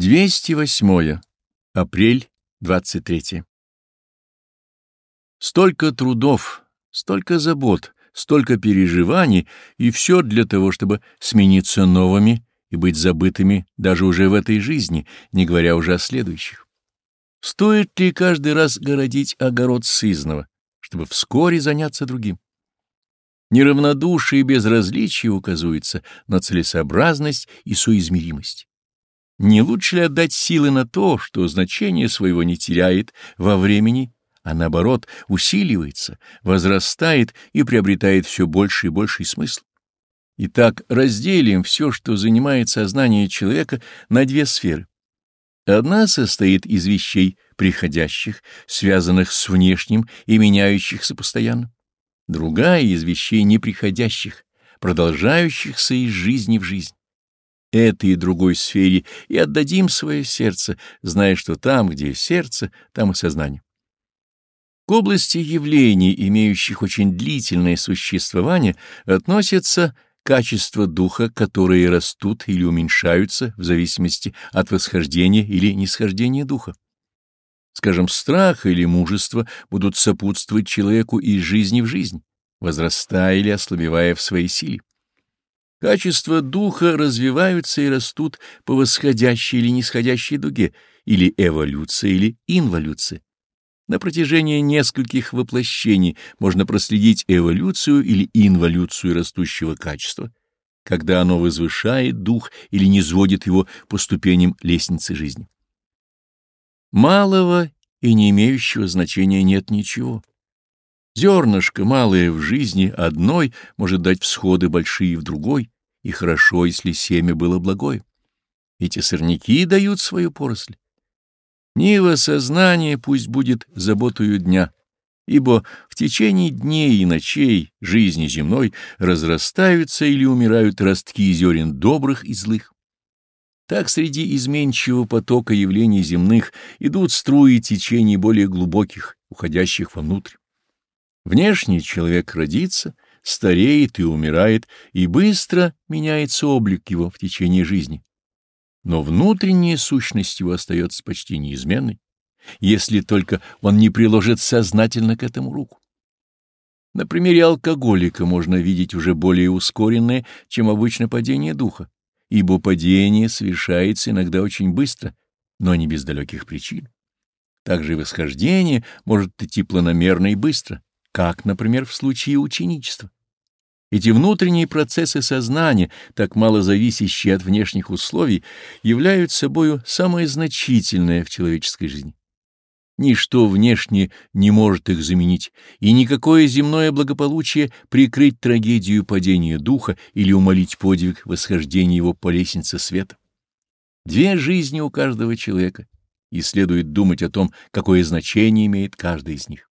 208. Апрель, 23. Столько трудов, столько забот, столько переживаний, и все для того, чтобы смениться новыми и быть забытыми даже уже в этой жизни, не говоря уже о следующих. Стоит ли каждый раз городить огород сызного, чтобы вскоре заняться другим? Неравнодушие и безразличие указывается на целесообразность и соизмеримость. Не лучше ли отдать силы на то, что значение своего не теряет во времени, а наоборот усиливается, возрастает и приобретает все больше и больший смысл? Итак, разделим все, что занимает сознание человека, на две сферы. Одна состоит из вещей приходящих, связанных с внешним и меняющихся постоянно. Другая — из вещей неприходящих, продолжающихся из жизни в жизнь это и другой сфере, и отдадим свое сердце, зная, что там, где сердце, там и сознание. К области явлений, имеющих очень длительное существование, относятся качества духа, которые растут или уменьшаются в зависимости от восхождения или нисхождения духа. Скажем, страх или мужество будут сопутствовать человеку из жизни в жизнь, возрастая или ослабевая в своей силе. Качества духа развиваются и растут по восходящей или нисходящей дуге, или эволюции, или инволюции. На протяжении нескольких воплощений можно проследить эволюцию или инволюцию растущего качества, когда оно возвышает дух или низводит его по ступеням лестницы жизни. Малого и не имеющего значения нет ничего. Зернышко малое в жизни одной может дать всходы большие в другой, и хорошо, если семя было благое. Эти сорняки дают свою поросль. Нива сознания пусть будет заботою дня, ибо в течение дней и ночей жизни земной разрастаются или умирают ростки зерен добрых и злых. Так среди изменчивого потока явлений земных идут струи течений более глубоких, уходящих вовнутрь. Внешний человек родится, стареет и умирает, и быстро меняется облик его в течение жизни. Но внутренняя сущность его остается почти неизменной, если только он не приложит сознательно к этому руку. На примере алкоголика можно видеть уже более ускоренное, чем обычно падение духа, ибо падение совершается иногда очень быстро, но не без далеких причин. Также восхождение может идти планомерно и быстро, как, например, в случае ученичества. Эти внутренние процессы сознания, так мало зависящие от внешних условий, являются собою самое значительное в человеческой жизни. Ничто внешнее не может их заменить, и никакое земное благополучие прикрыть трагедию падения духа или умолить подвиг восхождения его по лестнице света. Две жизни у каждого человека, и следует думать о том, какое значение имеет каждая из них.